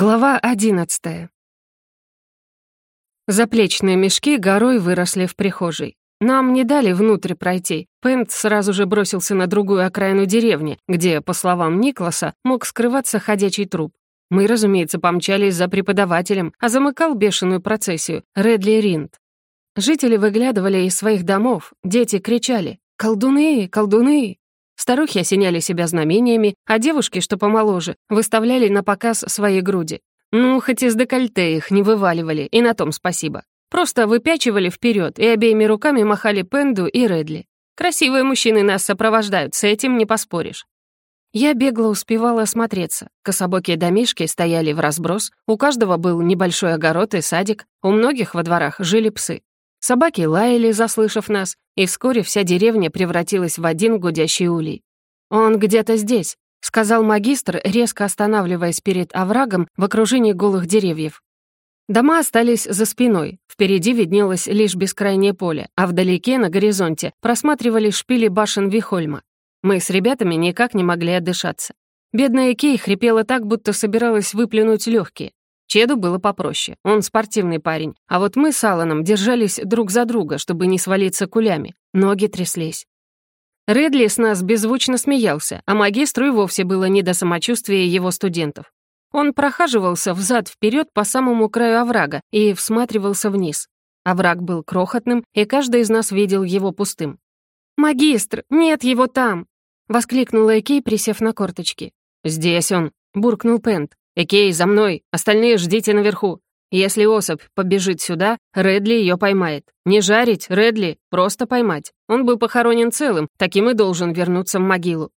Глава одиннадцатая. Заплечные мешки горой выросли в прихожей. Нам не дали внутрь пройти. Пент сразу же бросился на другую окраину деревни, где, по словам Никласа, мог скрываться ходячий труп. Мы, разумеется, помчались за преподавателем, а замыкал бешеную процессию Редли Ринд. Жители выглядывали из своих домов, дети кричали «Колдуны! Колдуны!» Старухи осеняли себя знамениями, а девушки, что помоложе, выставляли на показ свои груди. Ну, хоть из декольте их не вываливали, и на том спасибо. Просто выпячивали вперед и обеими руками махали Пенду и Редли. Красивые мужчины нас сопровождают, с этим не поспоришь. Я бегло успевала осмотреться. Кособокие домишки стояли в разброс, у каждого был небольшой огород и садик, у многих во дворах жили псы. Собаки лаяли, заслышав нас, и вскоре вся деревня превратилась в один гудящий улей. «Он где-то здесь», — сказал магистр, резко останавливаясь перед оврагом в окружении голых деревьев. Дома остались за спиной, впереди виднелось лишь бескрайнее поле, а вдалеке, на горизонте, просматривались шпили башен Вихольма. Мы с ребятами никак не могли отдышаться. Бедная Кей хрипела так, будто собиралась выплюнуть легкие. Чеду было попроще. Он спортивный парень. А вот мы с Алланом держались друг за друга, чтобы не свалиться кулями. Ноги тряслись. Редли с нас беззвучно смеялся, а магистру и вовсе было не до самочувствия его студентов. Он прохаживался взад вперед по самому краю оврага и всматривался вниз. Овраг был крохотным, и каждый из нас видел его пустым. «Магистр, нет его там!» — воскликнула Экей, присев на корточки. «Здесь он!» — буркнул Пент. «Экей, за мной! Остальные ждите наверху! Если особь побежит сюда, Редли ее поймает. Не жарить, Редли, просто поймать. Он был похоронен целым, таким и должен вернуться в могилу».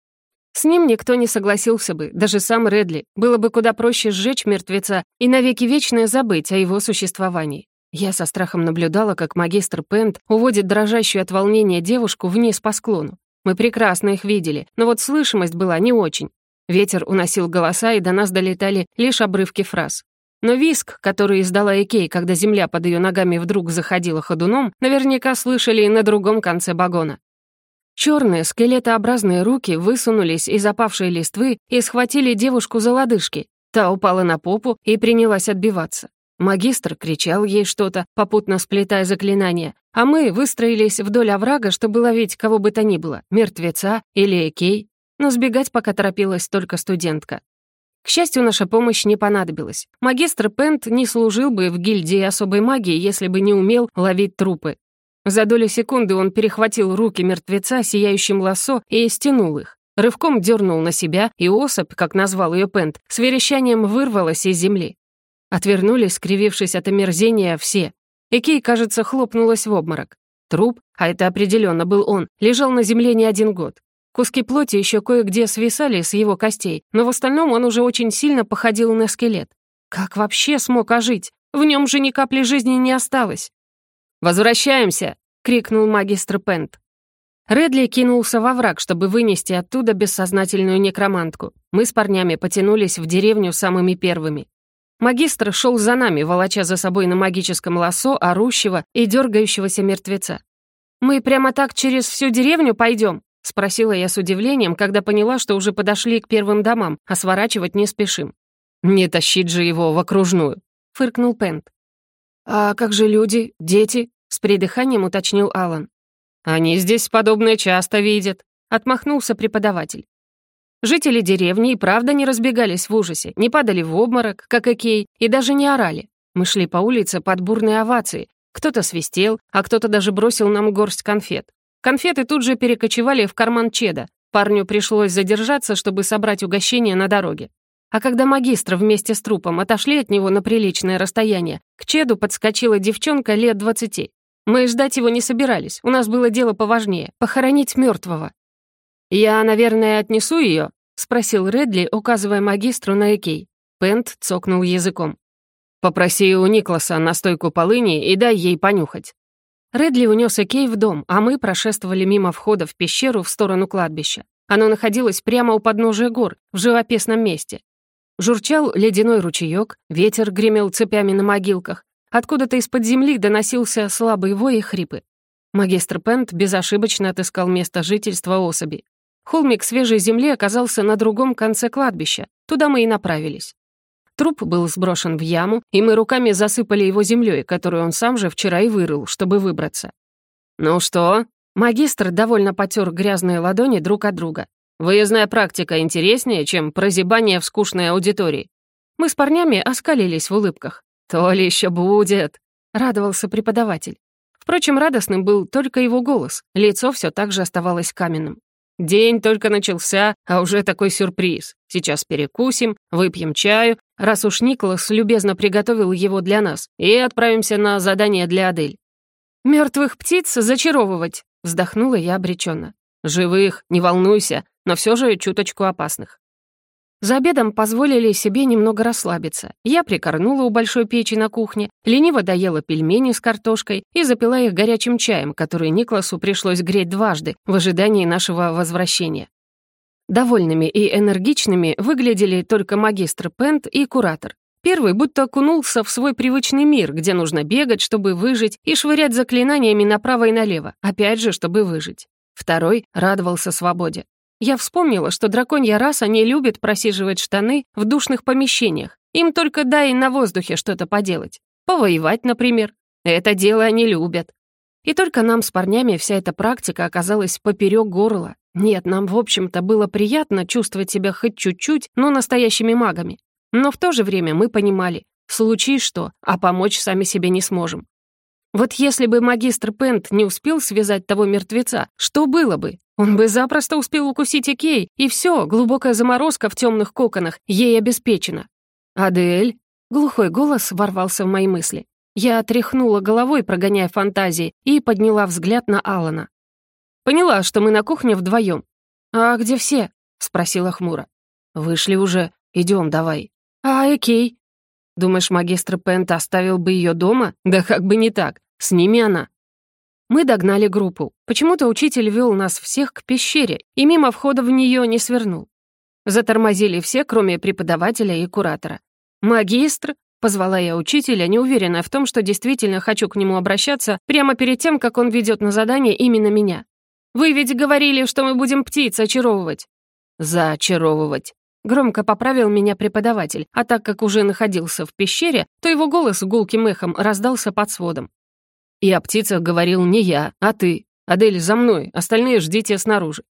С ним никто не согласился бы, даже сам Редли. Было бы куда проще сжечь мертвеца и навеки вечное забыть о его существовании. Я со страхом наблюдала, как магистр Пент уводит дрожащую от волнения девушку вниз по склону. Мы прекрасно их видели, но вот слышимость была не очень. Ветер уносил голоса, и до нас долетали лишь обрывки фраз. Но виск, который издала Экей, когда земля под ее ногами вдруг заходила ходуном, наверняка слышали и на другом конце багона. Черные скелетообразные руки высунулись из опавшей листвы и схватили девушку за лодыжки. Та упала на попу и принялась отбиваться. Магистр кричал ей что-то, попутно сплетая заклинания, а мы выстроились вдоль оврага, чтобы ловить кого бы то ни было, мертвеца или Экей но сбегать пока торопилась только студентка. К счастью, наша помощь не понадобилась. Магистр Пент не служил бы в гильдии особой магии, если бы не умел ловить трупы. За долю секунды он перехватил руки мертвеца сияющим лосо, и стянул их. Рывком дернул на себя, и особь, как назвал ее Пент, с верещанием вырвалась из земли. Отвернулись, скривившись от омерзения, все. Экей, кажется, хлопнулась в обморок. Труп, а это определенно был он, лежал на земле не один год. Куски плоти еще кое-где свисали с его костей, но в остальном он уже очень сильно походил на скелет. Как вообще смог ожить? В нем же ни капли жизни не осталось. «Возвращаемся!» — крикнул магистр Пент. Редли кинулся во враг, чтобы вынести оттуда бессознательную некромантку. Мы с парнями потянулись в деревню самыми первыми. Магистр шел за нами, волоча за собой на магическом лосо орущего и дергающегося мертвеца. «Мы прямо так через всю деревню пойдем?» — спросила я с удивлением, когда поняла, что уже подошли к первым домам, а сворачивать не спешим. «Не тащить же его в окружную», — фыркнул Пент. «А как же люди, дети?» — с придыханием уточнил Алан. «Они здесь подобное часто видят», — отмахнулся преподаватель. Жители деревни и правда не разбегались в ужасе, не падали в обморок, как и Кей, и даже не орали. Мы шли по улице под бурные овации. Кто-то свистел, а кто-то даже бросил нам горсть конфет. Конфеты тут же перекочевали в карман Чеда. Парню пришлось задержаться, чтобы собрать угощение на дороге. А когда магистра вместе с трупом отошли от него на приличное расстояние, к Чеду подскочила девчонка лет двадцати. Мы ждать его не собирались, у нас было дело поважнее — похоронить мертвого. «Я, наверное, отнесу ее? спросил Редли, указывая магистру на Экей. Пент цокнул языком. «Попроси у Никласа настойку полыни и дай ей понюхать». Редли унес Экей в дом, а мы прошествовали мимо входа в пещеру в сторону кладбища. Оно находилось прямо у подножия гор, в живописном месте. Журчал ледяной ручеёк, ветер гремел цепями на могилках. Откуда-то из-под земли доносился слабый вой и хрипы. Магистр Пент безошибочно отыскал место жительства особи. Холмик свежей земли оказался на другом конце кладбища. Туда мы и направились. Труп был сброшен в яму, и мы руками засыпали его землей, которую он сам же вчера и вырыл, чтобы выбраться. «Ну что?» Магистр довольно потер грязные ладони друг от друга. «Выездная практика интереснее, чем прозябание в скучной аудитории». Мы с парнями оскалились в улыбках. «То ли еще будет!» — радовался преподаватель. Впрочем, радостным был только его голос, лицо все так же оставалось каменным. День только начался, а уже такой сюрприз. Сейчас перекусим, выпьем чаю, раз уж Николас любезно приготовил его для нас, и отправимся на задание для Адель. Мертвых птиц зачаровывать», — вздохнула я обреченно. «Живых, не волнуйся, но все же чуточку опасных». За обедом позволили себе немного расслабиться. Я прикорнула у большой печи на кухне, лениво доела пельмени с картошкой и запила их горячим чаем, который Никласу пришлось греть дважды в ожидании нашего возвращения. Довольными и энергичными выглядели только магистр Пент и куратор. Первый будто окунулся в свой привычный мир, где нужно бегать, чтобы выжить, и швырять заклинаниями направо и налево, опять же, чтобы выжить. Второй радовался свободе. Я вспомнила, что драконья раса не любит просиживать штаны в душных помещениях. Им только дай на воздухе что-то поделать. Повоевать, например. Это дело они любят. И только нам с парнями вся эта практика оказалась поперёк горла. Нет, нам, в общем-то, было приятно чувствовать себя хоть чуть-чуть, но настоящими магами. Но в то же время мы понимали, случай что, а помочь сами себе не сможем. Вот если бы магистр Пент не успел связать того мертвеца, что было бы? Он бы запросто успел укусить Икей, и все, глубокая заморозка в темных коконах ей обеспечена. «Адель?» — глухой голос ворвался в мои мысли. Я отряхнула головой, прогоняя фантазии, и подняла взгляд на Алана. Поняла, что мы на кухне вдвоем. «А где все?» — спросила хмуро. «Вышли уже. Идем, давай». «А, окей». «Думаешь, магистр Пент оставил бы ее дома? Да как бы не так. С ними она». Мы догнали группу. Почему-то учитель вел нас всех к пещере и мимо входа в нее не свернул. Затормозили все, кроме преподавателя и куратора. «Магистр!» — позвала я учителя, неуверенная в том, что действительно хочу к нему обращаться прямо перед тем, как он ведет на задание именно меня. «Вы ведь говорили, что мы будем птиц очаровывать!» «Зачаровывать!» Громко поправил меня преподаватель, а так как уже находился в пещере, то его голос гулким эхом раздался под сводом. И о птицах говорил не я, а ты. Адель, за мной, остальные ждите снаружи.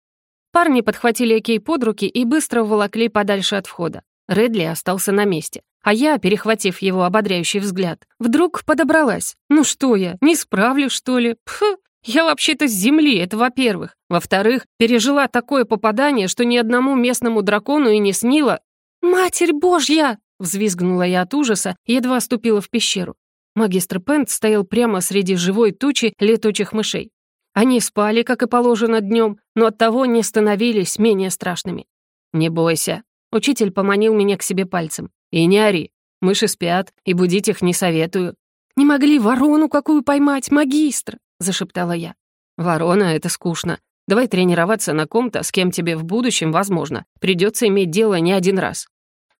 Парни подхватили Кей под руки и быстро волокли подальше от входа. Редли остался на месте. А я, перехватив его ободряющий взгляд, вдруг подобралась. «Ну что я, не справлю, что ли? Пф, я вообще-то с земли, это во-первых. Во-вторых, пережила такое попадание, что ни одному местному дракону и не снила. «Матерь Божья!» — взвизгнула я от ужаса, едва ступила в пещеру. Магистр Пент стоял прямо среди живой тучи летучих мышей. Они спали, как и положено, днем, но оттого не становились менее страшными. «Не бойся». Учитель поманил меня к себе пальцем. «И не ори. Мыши спят, и будить их не советую». «Не могли ворону какую поймать, магистр!» — зашептала я. «Ворона — это скучно. Давай тренироваться на ком-то, с кем тебе в будущем, возможно, придется иметь дело не один раз».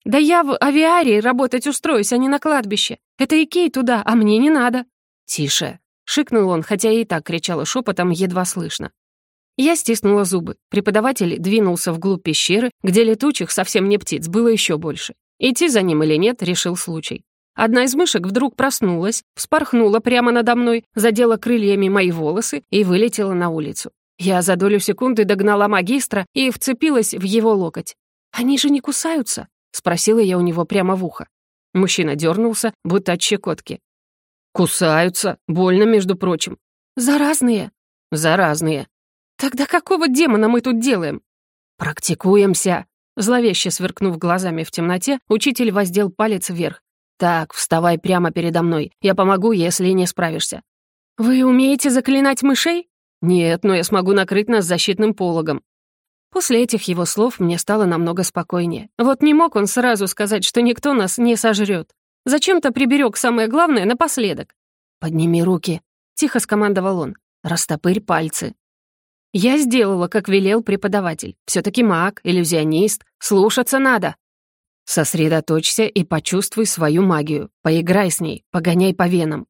Да я в авиарии работать устроюсь, а не на кладбище. Это и Кей туда, а мне не надо». «Тише», — шикнул он, хотя и так кричала шепотом, едва слышно. Я стиснула зубы. Преподаватель двинулся вглубь пещеры, где летучих совсем не птиц было еще больше. Идти за ним или нет, решил случай. Одна из мышек вдруг проснулась, вспорхнула прямо надо мной, задела крыльями мои волосы и вылетела на улицу. Я за долю секунды догнала магистра и вцепилась в его локоть. «Они же не кусаются!» Спросила я у него прямо в ухо. Мужчина дернулся, будто от щекотки. «Кусаются. Больно, между прочим». «Заразные?» «Заразные». «Тогда какого демона мы тут делаем?» «Практикуемся». Зловеще сверкнув глазами в темноте, учитель воздел палец вверх. «Так, вставай прямо передо мной. Я помогу, если не справишься». «Вы умеете заклинать мышей?» «Нет, но я смогу накрыть нас защитным пологом». После этих его слов мне стало намного спокойнее. Вот не мог он сразу сказать, что никто нас не сожрет. Зачем-то приберег самое главное напоследок. «Подними руки», — тихо скомандовал он. «Растопырь пальцы». Я сделала, как велел преподаватель. все таки маг, иллюзионист, слушаться надо. Сосредоточься и почувствуй свою магию. Поиграй с ней, погоняй по венам.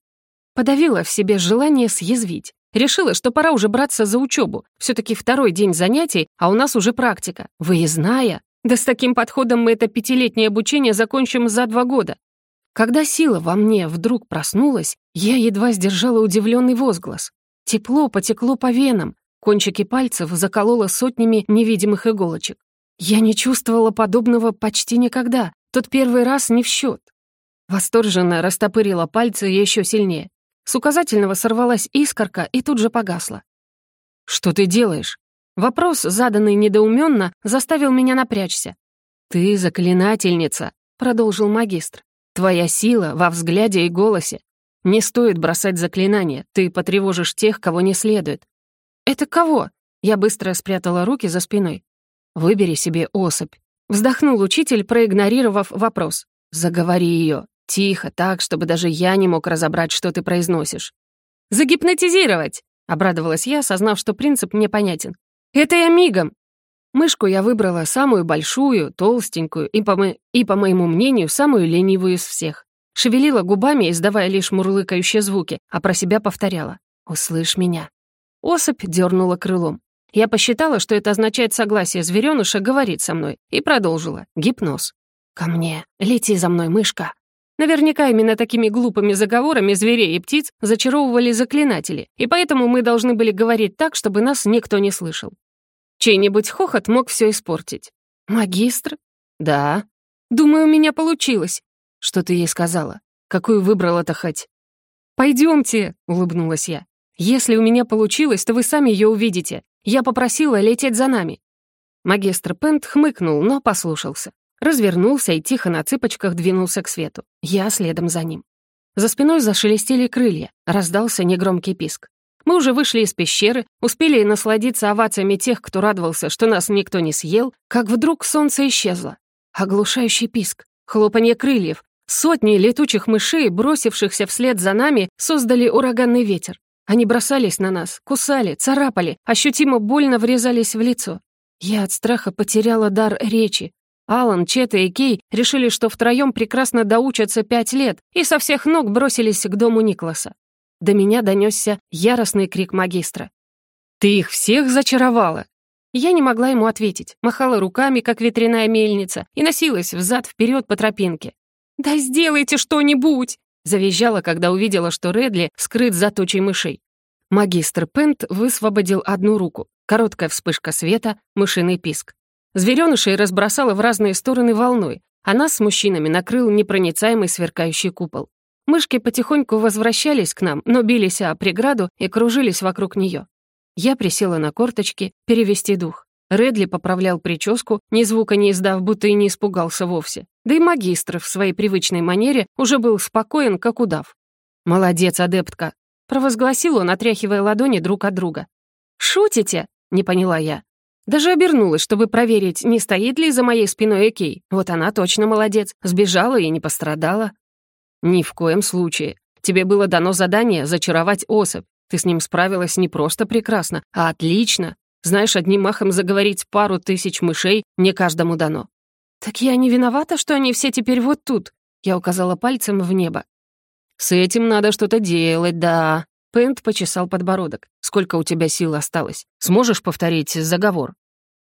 Подавила в себе желание съязвить. Решила, что пора уже браться за учебу. все таки второй день занятий, а у нас уже практика. Выездная. Да с таким подходом мы это пятилетнее обучение закончим за два года. Когда сила во мне вдруг проснулась, я едва сдержала удивленный возглас. Тепло потекло по венам, кончики пальцев закололо сотнями невидимых иголочек. Я не чувствовала подобного почти никогда, тот первый раз не в счет. Восторженно растопырила пальцы еще сильнее. С указательного сорвалась искорка и тут же погасла. «Что ты делаешь?» Вопрос, заданный недоуменно, заставил меня напрячься. «Ты заклинательница», — продолжил магистр. «Твоя сила во взгляде и голосе. Не стоит бросать заклинания, ты потревожишь тех, кого не следует». «Это кого?» Я быстро спрятала руки за спиной. «Выбери себе особь». Вздохнул учитель, проигнорировав вопрос. «Заговори ее. Тихо, так, чтобы даже я не мог разобрать, что ты произносишь. «Загипнотизировать!» — обрадовалась я, осознав, что принцип мне понятен. «Это я мигом!» Мышку я выбрала самую большую, толстенькую и, по, мы... и, по моему мнению, самую ленивую из всех. Шевелила губами, издавая лишь мурлыкающие звуки, а про себя повторяла. «Услышь меня!» Особь дернула крылом. Я посчитала, что это означает согласие зверёныша говорить со мной, и продолжила. Гипноз. «Ко мне! Лети за мной, мышка!» Наверняка именно такими глупыми заговорами зверей и птиц зачаровывали заклинатели, и поэтому мы должны были говорить так, чтобы нас никто не слышал. Чей-нибудь хохот мог все испортить. «Магистр?» «Да». «Думаю, у меня получилось». «Что ты ей сказала? Какую выбрала-то хоть?» «Пойдемте», — улыбнулась я. «Если у меня получилось, то вы сами ее увидите. Я попросила лететь за нами». Магистр Пент хмыкнул, но послушался развернулся и тихо на цыпочках двинулся к свету. Я следом за ним. За спиной зашелестели крылья, раздался негромкий писк. Мы уже вышли из пещеры, успели насладиться овациями тех, кто радовался, что нас никто не съел, как вдруг солнце исчезло. Оглушающий писк, хлопанье крыльев, сотни летучих мышей, бросившихся вслед за нами, создали ураганный ветер. Они бросались на нас, кусали, царапали, ощутимо больно врезались в лицо. Я от страха потеряла дар речи, Алан, Чета и Кей решили, что втроем прекрасно доучатся пять лет, и со всех ног бросились к дому Никласа. До меня донесся яростный крик магистра. «Ты их всех зачаровала!» Я не могла ему ответить, махала руками, как ветряная мельница, и носилась взад-вперед по тропинке. «Да сделайте что-нибудь!» завизжала, когда увидела, что Редли скрыт за тучей мышей. Магистр Пент высвободил одну руку. Короткая вспышка света, мышиный писк. Зверёнышей разбросало в разные стороны волной, а нас с мужчинами накрыл непроницаемый сверкающий купол. Мышки потихоньку возвращались к нам, но бились о преграду и кружились вокруг неё. Я присела на корточки перевести дух. Редли поправлял прическу, ни звука не издав, будто и не испугался вовсе. Да и магистр в своей привычной манере уже был спокоен, как удав. «Молодец, адептка!» — провозгласил он, отряхивая ладони друг от друга. «Шутите?» — не поняла я. Даже обернулась, чтобы проверить, не стоит ли за моей спиной Экей. Вот она точно молодец, сбежала и не пострадала. Ни в коем случае. Тебе было дано задание зачаровать особь. Ты с ним справилась не просто прекрасно, а отлично. Знаешь, одним махом заговорить пару тысяч мышей не каждому дано. «Так я не виновата, что они все теперь вот тут?» Я указала пальцем в небо. «С этим надо что-то делать, да», Пент почесал подбородок. «Сколько у тебя сил осталось? Сможешь повторить заговор?»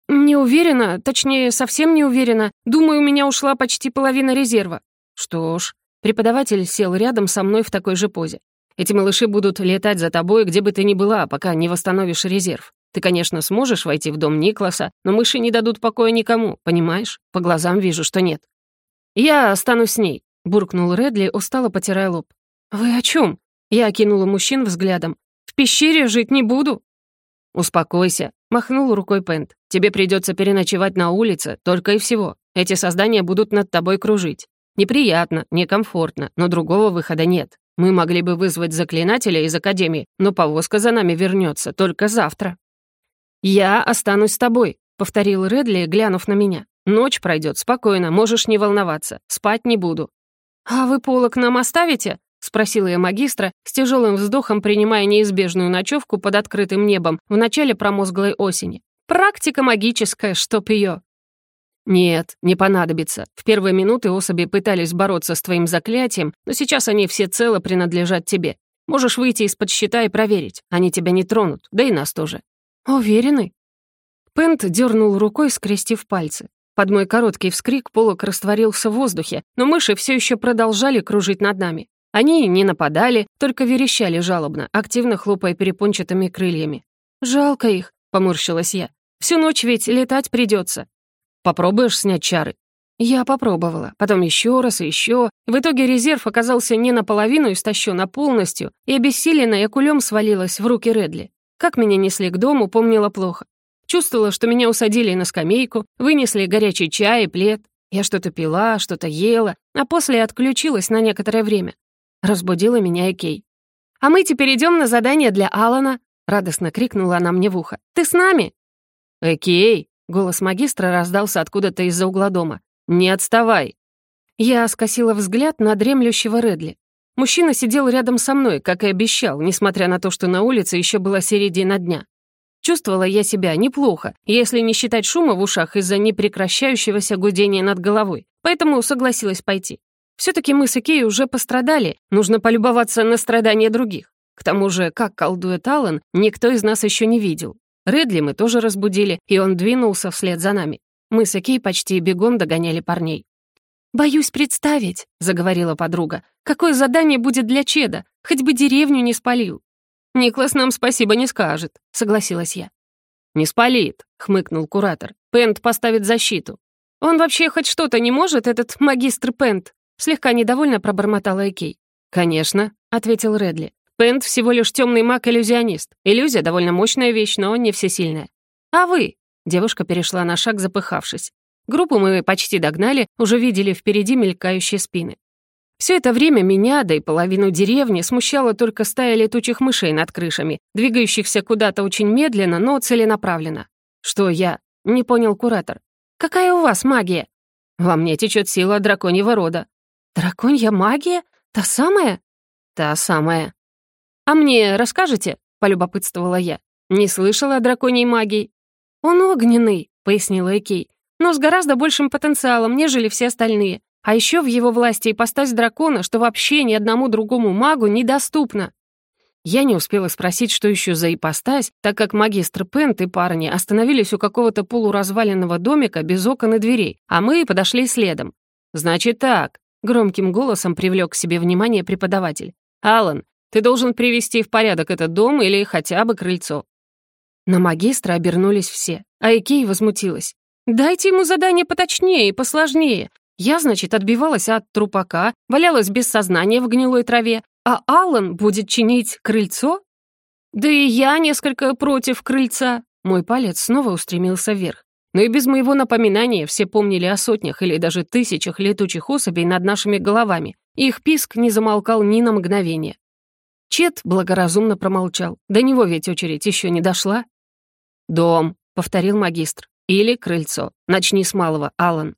«Не уверена, точнее, совсем не уверена. Думаю, у меня ушла почти половина резерва». «Что ж...» Преподаватель сел рядом со мной в такой же позе. «Эти малыши будут летать за тобой, где бы ты ни была, пока не восстановишь резерв. Ты, конечно, сможешь войти в дом Никласа, но мыши не дадут покоя никому, понимаешь? По глазам вижу, что нет». «Я останусь с ней», — буркнул Редли, устало потирая лоб. «Вы о чем? Я окинула мужчин взглядом. «В пещере жить не буду!» «Успокойся», — махнул рукой Пент. «Тебе придется переночевать на улице, только и всего. Эти создания будут над тобой кружить. Неприятно, некомфортно, но другого выхода нет. Мы могли бы вызвать заклинателя из Академии, но повозка за нами вернется только завтра». «Я останусь с тобой», — повторил Редли, глянув на меня. «Ночь пройдет спокойно, можешь не волноваться. Спать не буду». «А вы полок нам оставите?» — спросила я магистра, с тяжелым вздохом принимая неизбежную ночевку под открытым небом в начале промозглой осени. «Практика магическая, чтоб ее!» «Нет, не понадобится. В первые минуты особи пытались бороться с твоим заклятием, но сейчас они все цело принадлежат тебе. Можешь выйти из-под счета и проверить. Они тебя не тронут, да и нас тоже». «Уверены?» Пент дернул рукой, скрестив пальцы. Под мой короткий вскрик полок растворился в воздухе, но мыши все еще продолжали кружить над нами. Они не нападали, только верещали жалобно, активно хлопая перепончатыми крыльями. «Жалко их», — поморщилась я. «Всю ночь ведь летать придется. «Попробуешь снять чары?» Я попробовала, потом еще раз и еще. В итоге резерв оказался не наполовину истощен, а полностью, и обессиленная кулем свалилась в руки Редли. Как меня несли к дому, помнила плохо. Чувствовала, что меня усадили на скамейку, вынесли горячий чай и плед. Я что-то пила, что-то ела, а после отключилась на некоторое время. Разбудила меня Экей. «А мы теперь идем на задание для Алана!» Радостно крикнула она мне в ухо. «Ты с нами?» «Экей!» — голос магистра раздался откуда-то из-за угла дома. «Не отставай!» Я скосила взгляд на дремлющего Редли. Мужчина сидел рядом со мной, как и обещал, несмотря на то, что на улице еще была середина дня. Чувствовала я себя неплохо, если не считать шума в ушах из-за непрекращающегося гудения над головой, поэтому согласилась пойти. Все-таки мы с Икеей уже пострадали, нужно полюбоваться на страдания других. К тому же, как колдует Аллен, никто из нас еще не видел. Редли мы тоже разбудили, и он двинулся вслед за нами. Мы с Икей почти бегом догоняли парней. «Боюсь представить», — заговорила подруга, «какое задание будет для Чеда, хоть бы деревню не спалил». «Никлас нам спасибо не скажет», — согласилась я. «Не спалит», — хмыкнул куратор. «Пент поставит защиту». «Он вообще хоть что-то не может, этот магистр Пент?» Слегка недовольно пробормотала Экей. «Конечно», — ответил Редли. «Пент всего лишь темный маг-иллюзионист. Иллюзия довольно мощная вещь, но не всесильная». «А вы?» — девушка перешла на шаг, запыхавшись. Группу мы почти догнали, уже видели впереди мелькающие спины. Все это время меня, да и половину деревни, смущала только стая летучих мышей над крышами, двигающихся куда-то очень медленно, но целенаправленно. «Что я?» — не понял куратор. «Какая у вас магия?» «Во мне течет сила драконьего рода», «Драконья магия? Та самая?» «Та самая». «А мне расскажете?» — полюбопытствовала я. «Не слышала о драконьей магии». «Он огненный», — пояснила Экей, «но с гораздо большим потенциалом, нежели все остальные. А еще в его власти ипостась дракона, что вообще ни одному другому магу недоступно. Я не успела спросить, что еще за ипостась, так как магистр Пент и парни остановились у какого-то полуразваленного домика без окон и дверей, а мы подошли следом. «Значит так», Громким голосом привлек к себе внимание преподаватель. «Алан, ты должен привести в порядок этот дом или хотя бы крыльцо». На магистра обернулись все, а Икей возмутилась. «Дайте ему задание поточнее и посложнее. Я, значит, отбивалась от трупака, валялась без сознания в гнилой траве, а Алан будет чинить крыльцо?» «Да и я несколько против крыльца». Мой палец снова устремился вверх. Но и без моего напоминания все помнили о сотнях или даже тысячах летучих особей над нашими головами. Их писк не замолкал ни на мгновение. Чет благоразумно промолчал. До него ведь очередь еще не дошла. «Дом», — повторил магистр. «Или крыльцо. Начни с малого, Алан.